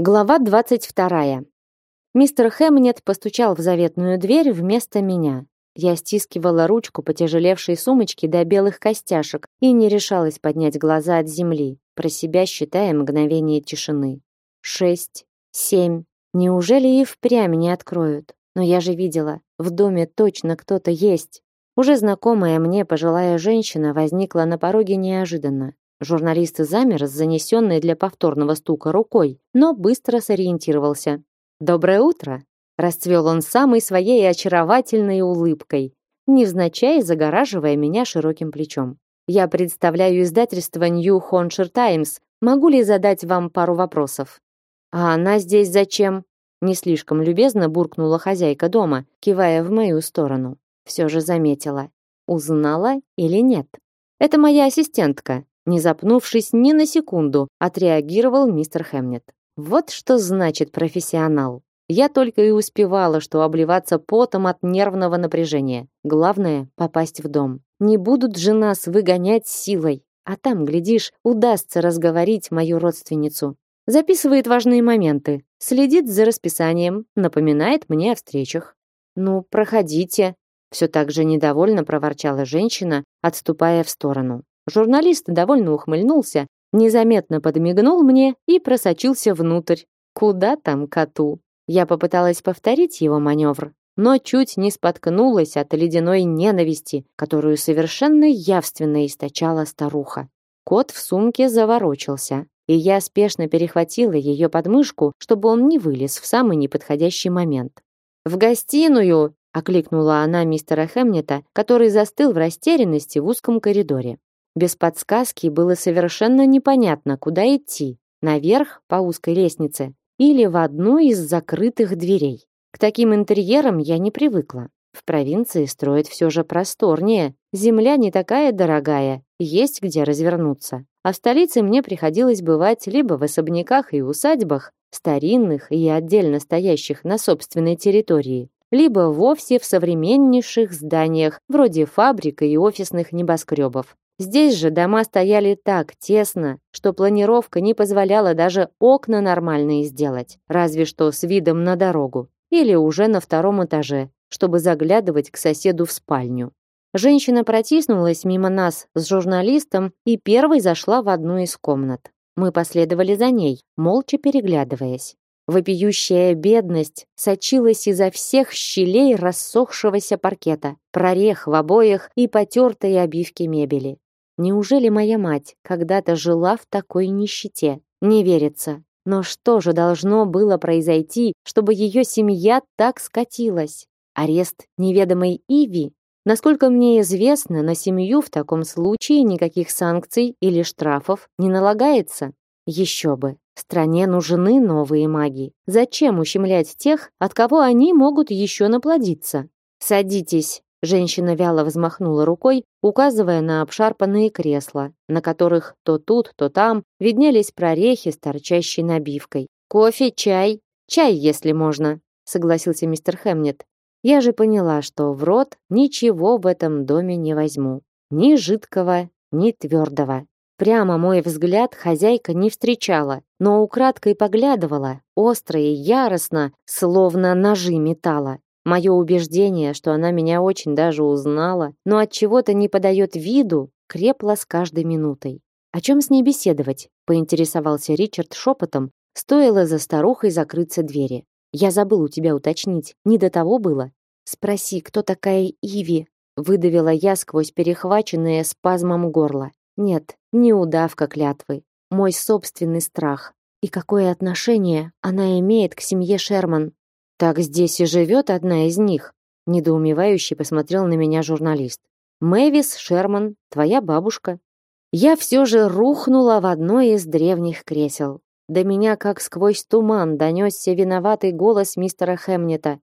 Глава 22. Мистер Хэмнет постучал в заветную дверь вместо меня. Я стискивала ручку потяжелевшей сумочки до белых костяшек и не решалась поднять глаза от земли, про себя считая мгновение тишины. Шесть, семь. Неужели и впрямь не откроют? Но я же видела, в доме точно кто-то есть. Уже знакомая мне пожилая женщина возникла на пороге неожиданно. Журналист замер с занесенной для повторного стука рукой, но быстро сориентировался. «Доброе утро!» Расцвел он самой своей очаровательной улыбкой, невзначай загораживая меня широким плечом. «Я представляю издательство New Hampshire Times. Могу ли задать вам пару вопросов?» «А она здесь зачем?» Не слишком любезно буркнула хозяйка дома, кивая в мою сторону. Все же заметила. Узнала или нет? «Это моя ассистентка», не запнувшись ни на секунду, отреагировал мистер Хемнет. Вот что значит профессионал. Я только и успевала, что обливаться потом от нервного напряжения. Главное попасть в дом. Не будут же нас выгонять силой, а там, глядишь, удастся разговорить мою родственницу. Записывает важные моменты, следит за расписанием, напоминает мне о встречах. Ну, проходите, все так же недовольно проворчала женщина, отступая в сторону. Журналист довольно ухмыльнулся, незаметно подмигнул мне и просочился внутрь. Куда там коту? Я попыталась повторить его маневр, но чуть не споткнулась от ледяной ненависти, которую совершенно явственно источала старуха. Кот в сумке заворочился, и я спешно перехватила ее подмышку, чтобы он не вылез в самый неподходящий момент. «В гостиную!» — окликнула она мистера Хемнета, который застыл в растерянности в узком коридоре. Без подсказки было совершенно непонятно, куда идти: наверх по узкой лестнице или в одну из закрытых дверей. К таким интерьерам я не привыкла. В провинции строят все же просторнее, земля не такая дорогая, есть где развернуться. А в столице мне приходилось бывать либо в особняках и усадьбах, старинных и отдельно стоящих на собственной территории, либо вовсе в современнейших зданиях, вроде фабрик и офисных небоскребов. Здесь же дома стояли так тесно, что планировка не позволяла даже окна нормальные сделать, разве что с видом на дорогу или уже на втором этаже, чтобы заглядывать к соседу в спальню. Женщина протиснулась мимо нас с журналистом и первой зашла в одну из комнат. Мы последовали за ней, молча переглядываясь. Вопиющая бедность сочилась изо всех щелей рассохшегося паркета, прорех в обоях и потертой обивки мебели. Неужели моя мать когда-то жила в такой нищете? Не верится. Но что же должно было произойти, чтобы ее семья так скатилась? Арест неведомой Иви? Насколько мне известно, на семью в таком случае никаких санкций или штрафов не налагается. Еще бы. Стране нужны новые маги. Зачем ущемлять тех, от кого они могут еще наплодиться? Садитесь, Женщина вяло взмахнула рукой, указывая на обшарпанные кресла, на которых то тут, то там виднелись прорехи с торчащей набивкой. «Кофе, чай? Чай, если можно», — согласился мистер Хемнет. «Я же поняла, что в рот ничего в этом доме не возьму. Ни жидкого, ни твердого. Прямо мой взгляд хозяйка не встречала, но украдкой поглядывала, остро и яростно, словно ножи металла. Мое убеждение, что она меня очень даже узнала, но от чего-то не подает виду, крепло с каждой минутой. О чем с ней беседовать? поинтересовался Ричард шепотом, стоило за старухой закрыться двери. Я забыл у тебя уточнить, не до того было. Спроси, кто такая Иви? выдавила я сквозь перехваченное спазмом горло. Нет, не удавка клятвы, мой собственный страх. И какое отношение она имеет к семье Шерман? Так здесь и живет одна из них, недоумевающе посмотрел на меня журналист. Мэвис Шерман, твоя бабушка. Я все же рухнула в одно из древних кресел. До меня как сквозь туман донесся виноватый голос мистера Хемнета.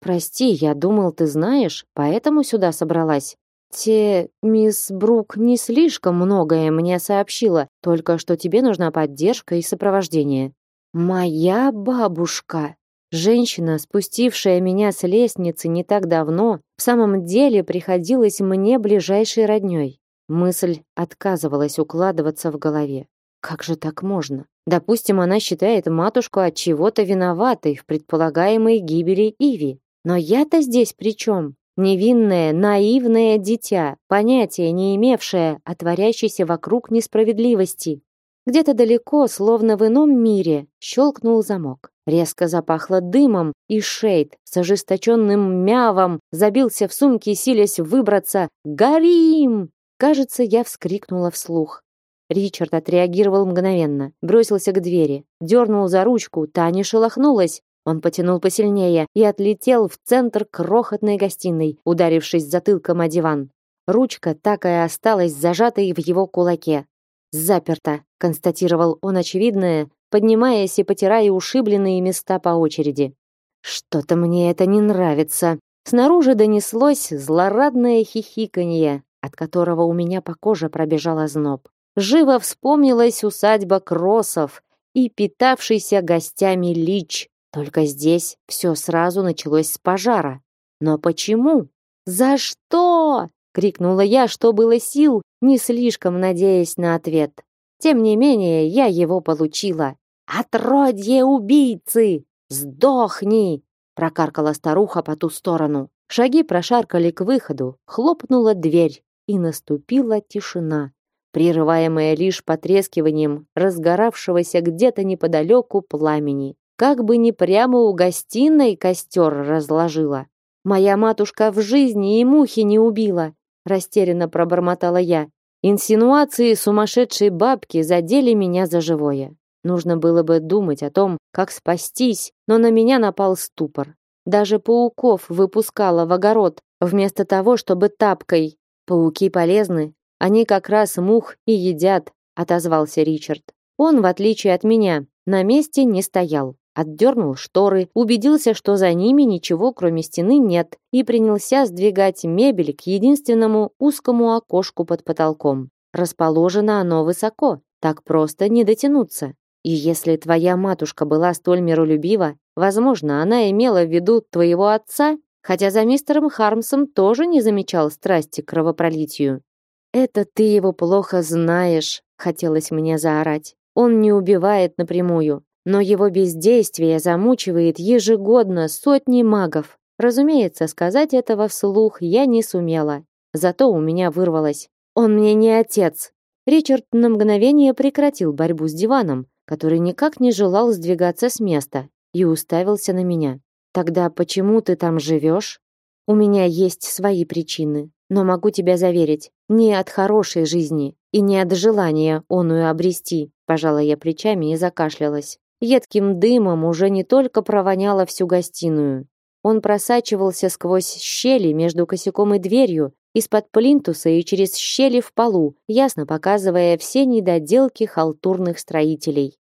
Прости, я думал, ты знаешь, поэтому сюда собралась. Те мисс Брук не слишком многое мне сообщила, только что тебе нужна поддержка и сопровождение. Моя бабушка. Женщина, спустившая меня с лестницы не так давно, в самом деле приходилась мне ближайшей роднёй. Мысль отказывалась укладываться в голове. Как же так можно? Допустим, она считает матушку от чего-то виноватой в предполагаемой гибели Иви. Но я-то здесь при чем? Невинное, наивное дитя, понятия не имевшее о творящейся вокруг несправедливости. Где-то далеко, словно в ином мире, щелкнул замок. Резко запахло дымом, и Шейд с ожесточенным мявом забился в сумке, силясь выбраться. «Горим!» Кажется, я вскрикнула вслух. Ричард отреагировал мгновенно, бросился к двери, дернул за ручку, та не шелохнулась. Он потянул посильнее и отлетел в центр крохотной гостиной, ударившись затылком о диван. Ручка так и осталась зажатой в его кулаке. «Заперто», — констатировал он очевидное, поднимаясь и потирая ушибленные места по очереди. «Что-то мне это не нравится». Снаружи донеслось злорадное хихиканье, от которого у меня по коже пробежал озноб. Живо вспомнилась усадьба Кроссов и питавшийся гостями Лич. Только здесь все сразу началось с пожара. Но почему? За что? Крикнула я, что было сил, не слишком надеясь на ответ. Тем не менее, я его получила. Отродье убийцы! Сдохни! прокаркала старуха по ту сторону. Шаги прошаркали к выходу, хлопнула дверь, и наступила тишина, прерываемая лишь потрескиванием разгоравшегося где-то неподалеку пламени. Как бы ни прямо у гостиной костер разложила. Моя матушка в жизни и мухи не убила, растерянно пробормотала я. Инсинуации сумасшедшей бабки задели меня за живое. Нужно было бы думать о том, как спастись, но на меня напал ступор. Даже пауков выпускала в огород, вместо того, чтобы тапкой. Пауки полезны, они как раз мух и едят, отозвался Ричард. Он, в отличие от меня, на месте не стоял. Отдернул шторы, убедился, что за ними ничего, кроме стены, нет, и принялся сдвигать мебель к единственному узкому окошку под потолком. Расположено оно высоко, так просто не дотянуться. И если твоя матушка была столь миролюбива, возможно, она имела в виду твоего отца, хотя за мистером Хармсом тоже не замечал страсти к кровопролитию. Это ты его плохо знаешь, хотелось мне заорать. Он не убивает напрямую, но его бездействие замучивает ежегодно сотни магов. Разумеется, сказать этого вслух я не сумела. Зато у меня вырвалось: "Он мне не отец". Ричард на мгновение прекратил борьбу с диваном, который никак не желал сдвигаться с места, и уставился на меня. Тогда почему ты там живешь? У меня есть свои причины, но могу тебя заверить, не от хорошей жизни и не от желания оную обрести, пожала я плечами и закашлялась. Едким дымом уже не только провоняло всю гостиную. Он просачивался сквозь щели между косяком и дверью, из-под плинтуса и через щели в полу, ясно показывая все недоделки халтурных строителей.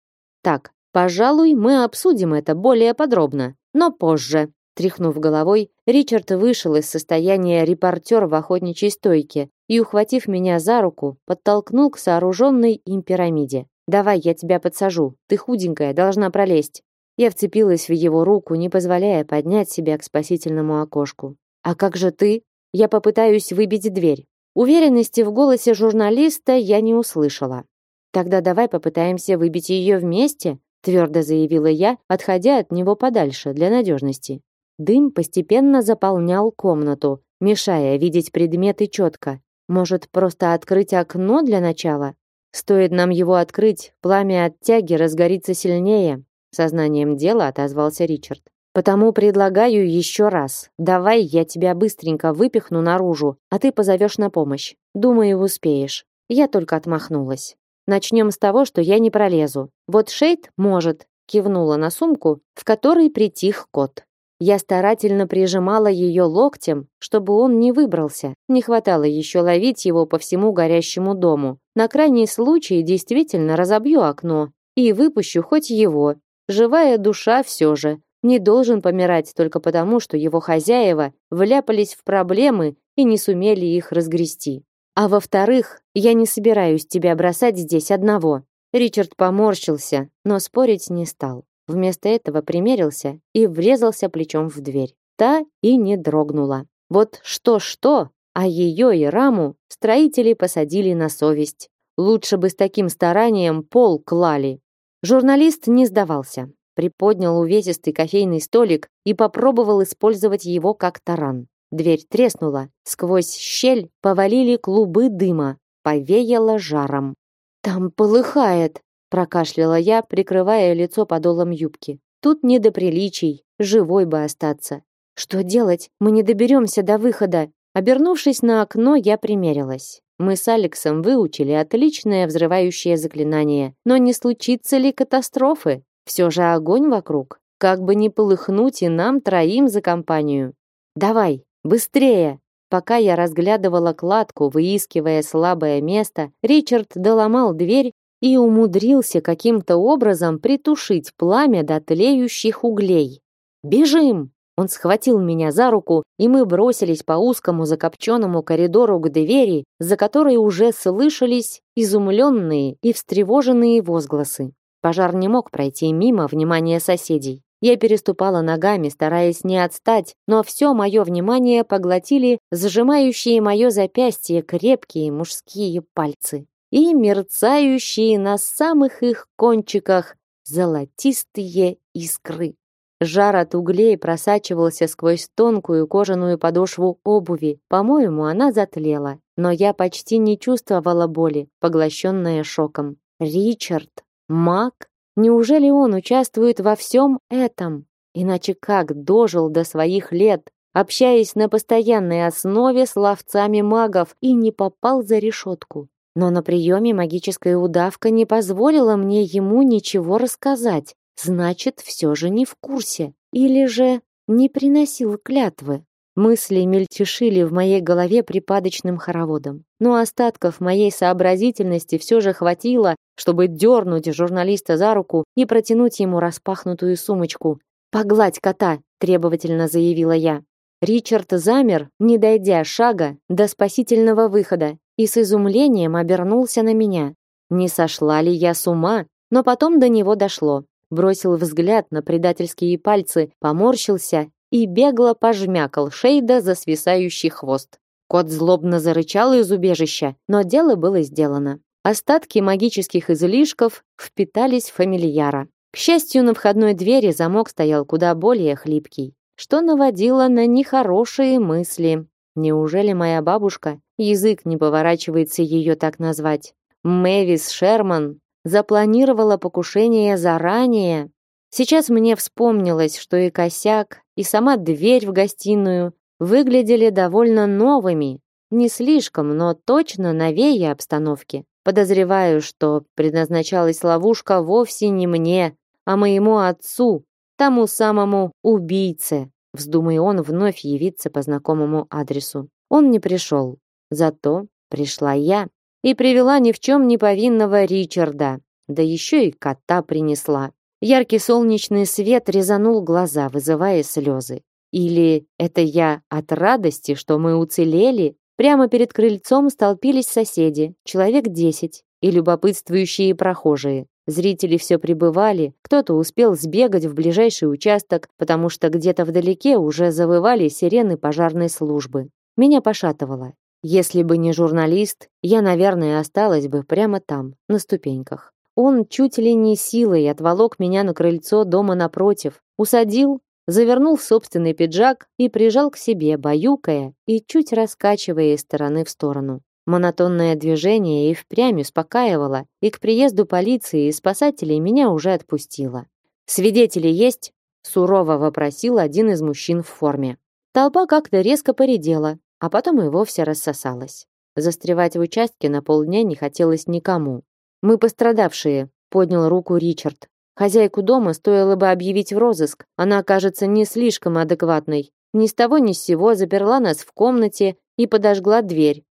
Так, пожалуй, мы обсудим это более подробно, но позже. Тряхнув головой, Ричард вышел из состояния репортера в охотничьей стойке и, ухватив меня за руку, подтолкнул к сооруженной им пирамиде. «Давай, я тебя подсажу. Ты худенькая, должна пролезть». Я вцепилась в его руку, не позволяя поднять себя к спасительному окошку. «А как же ты?» Я попытаюсь выбить дверь. Уверенности в голосе журналиста я не услышала. «Тогда давай попытаемся выбить ее вместе», твердо заявила я, отходя от него подальше для надежности. Дым постепенно заполнял комнату, мешая видеть предметы четко. Может, просто открыть окно для начала? Стоит нам его открыть, пламя от тяги разгорится сильнее. Сознанием дела отозвался Ричард. Потому предлагаю еще раз. Давай я тебя быстренько выпихну наружу, а ты позовешь на помощь. Думаю, успеешь. Я только отмахнулась. Начнем с того, что я не пролезу. Вот Шейд может, кивнула на сумку, в которой притих кот. Я старательно прижимала ее локтем, чтобы он не выбрался. Не хватало еще ловить его по всему горящему дому. На крайний случай действительно разобью окно и выпущу хоть его. Живая душа все же. Не должен помирать только потому, что его хозяева вляпались в проблемы и не сумели их разгрести. А во-вторых, я не собираюсь тебя бросать здесь одного. Ричард поморщился, но спорить не стал. Вместо этого примерился и врезался плечом в дверь. Та и не дрогнула. Вот что-что, а ее и раму строители посадили на совесть. Лучше бы с таким старанием пол клали. Журналист не сдавался. Приподнял увесистый кофейный столик и попробовал использовать его как таран. Дверь треснула. Сквозь щель повалили клубы дыма. Повеяло жаром. «Там полыхает!» Прокашляла я, прикрывая лицо подолом юбки. Тут не до приличий, живой бы остаться. Что делать? Мы не доберемся до выхода. Обернувшись на окно, я примерилась. Мы с Алексом выучили отличное взрывающее заклинание, но не случится ли катастрофы? Все же огонь вокруг. Как бы не полыхнуть и нам троим за компанию. Давай, быстрее. Пока я разглядывала кладку, выискивая слабое место, Ричард доломал дверь и умудрился каким-то образом притушить пламя до тлеющих углей. «Бежим!» Он схватил меня за руку, и мы бросились по узкому закопченному коридору к двери, за которой уже слышались изумленные и встревоженные возгласы. Пожар не мог пройти мимо внимания соседей. Я переступала ногами, стараясь не отстать, но все мое внимание поглотили зажимающие мое запястье крепкие мужские пальцы и мерцающие на самых их кончиках золотистые искры. Жар от углей просачивался сквозь тонкую кожаную подошву обуви. По-моему, она затлела, но я почти не чувствовала боли, поглощенная шоком. Ричард, маг? Неужели он участвует во всем этом? Иначе как дожил до своих лет, общаясь на постоянной основе с ловцами магов и не попал за решетку? Но на приеме магическая удавка не позволила мне ему ничего рассказать. Значит, все же не в курсе. Или же не приносил клятвы. Мысли мельтешили в моей голове припадочным хороводом. Но остатков моей сообразительности все же хватило, чтобы дернуть журналиста за руку и протянуть ему распахнутую сумочку. «Погладь кота!» – требовательно заявила я. Ричард замер, не дойдя шага до спасительного выхода, и с изумлением обернулся на меня. Не сошла ли я с ума? Но потом до него дошло. Бросил взгляд на предательские пальцы, поморщился и бегло пожмякал Шейда за свисающий хвост. Кот злобно зарычал из убежища, но дело было сделано. Остатки магических излишков впитались в фамильяра. К счастью, на входной двери замок стоял куда более хлипкий, что наводило на нехорошие мысли. Неужели моя бабушка, язык не поворачивается ее так назвать, Мэвис Шерман, запланировала покушение заранее? Сейчас мне вспомнилось, что и косяк, и сама дверь в гостиную выглядели довольно новыми, не слишком, но точно новее обстановки. Подозреваю, что предназначалась ловушка вовсе не мне, а моему отцу, тому самому убийце. Вздумай он вновь явиться по знакомому адресу. Он не пришел. Зато пришла я и привела ни в чем не повинного Ричарда. Да еще и кота принесла. Яркий солнечный свет резанул глаза, вызывая слезы. Или это я от радости, что мы уцелели? Прямо перед крыльцом столпились соседи, человек десять, и любопытствующие прохожие. Зрители все прибывали, кто-то успел сбегать в ближайший участок, потому что где-то вдалеке уже завывали сирены пожарной службы. Меня пошатывало. Если бы не журналист, я, наверное, осталась бы прямо там, на ступеньках. Он чуть ли не силой отволок меня на крыльцо дома напротив, усадил, завернул в собственный пиджак и прижал к себе, баюкая и чуть раскачивая из стороны в сторону. Монотонное движение и впрямь успокаивало, и к приезду полиции и спасателей меня уже отпустило. «Свидетели есть?» – сурово вопросил один из мужчин в форме. Толпа как-то резко поредела, а потом и вовсе рассосалась. Застревать в участке на полдня не хотелось никому. «Мы пострадавшие», – поднял руку Ричард. «Хозяйку дома стоило бы объявить в розыск. Она кажется не слишком адекватной. Ни с того ни с сего заперла нас в комнате и подожгла дверь.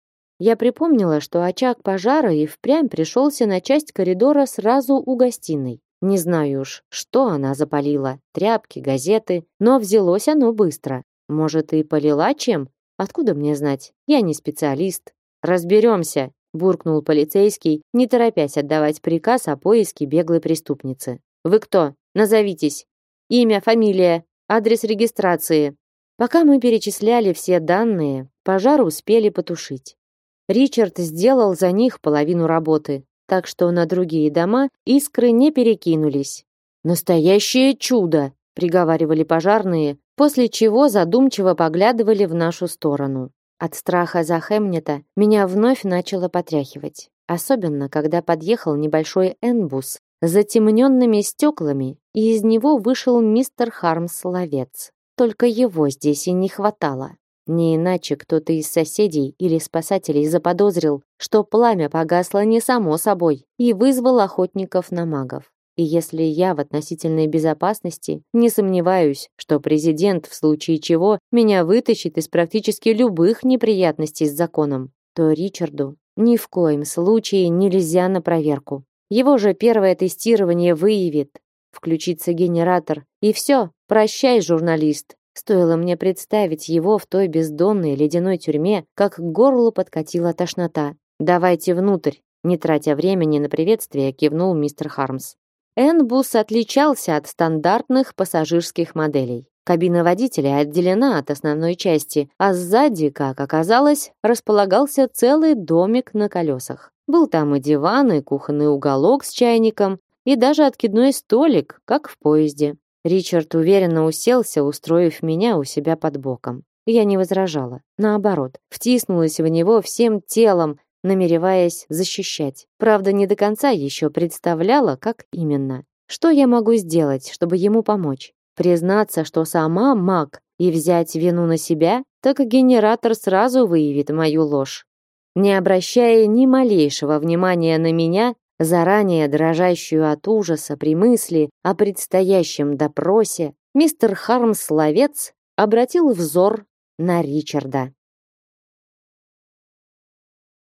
Я припомнила, что очаг пожара и впрямь пришелся на часть коридора сразу у гостиной. Не знаю уж, что она запалила, тряпки, газеты, но взялось оно быстро. Может, и полила чем? Откуда мне знать? Я не специалист. Разберемся, буркнул полицейский, не торопясь отдавать приказ о поиске беглой преступницы. Вы кто? Назовитесь. Имя, фамилия, адрес регистрации. Пока мы перечисляли все данные, пожар успели потушить. Ричард сделал за них половину работы, так что на другие дома искры не перекинулись. Настоящее чудо, приговаривали пожарные, после чего задумчиво поглядывали в нашу сторону. От страха за Хемнета меня вновь начало потряхивать, особенно когда подъехал небольшой энбус с затемненными стеклами, и из него вышел мистер Хармс-ловец. Только его здесь и не хватало. Не иначе кто-то из соседей или спасателей заподозрил, что пламя погасло не само собой и вызвал охотников на магов. И если я в относительной безопасности, не сомневаюсь, что президент в случае чего меня вытащит из практически любых неприятностей с законом, то Ричарду ни в коем случае нельзя на проверку. Его же первое тестирование выявит. Включится генератор, и все, прощай, журналист. Стоило мне представить его в той бездонной ледяной тюрьме, как к горлу подкатила тошнота. «Давайте внутрь», не тратя времени на приветствие, кивнул мистер Хармс. Энбус отличался от стандартных пассажирских моделей. Кабина водителя отделена от основной части, а сзади, как оказалось, располагался целый домик на колесах. Был там и диван, и кухонный уголок с чайником, и даже откидной столик, как в поезде. Ричард уверенно уселся, устроив меня у себя под боком. Я не возражала. Наоборот, втиснулась в него всем телом, намереваясь защищать. Правда, не до конца еще представляла, как именно. Что я могу сделать, чтобы ему помочь? Признаться, что сама маг, и взять вину на себя? Так генератор сразу выявит мою ложь. Не обращая ни малейшего внимания на меня, заранее дрожащую от ужаса при мысли о предстоящем допросе, мистер Хармс-ловец обратил взор на Ричарда.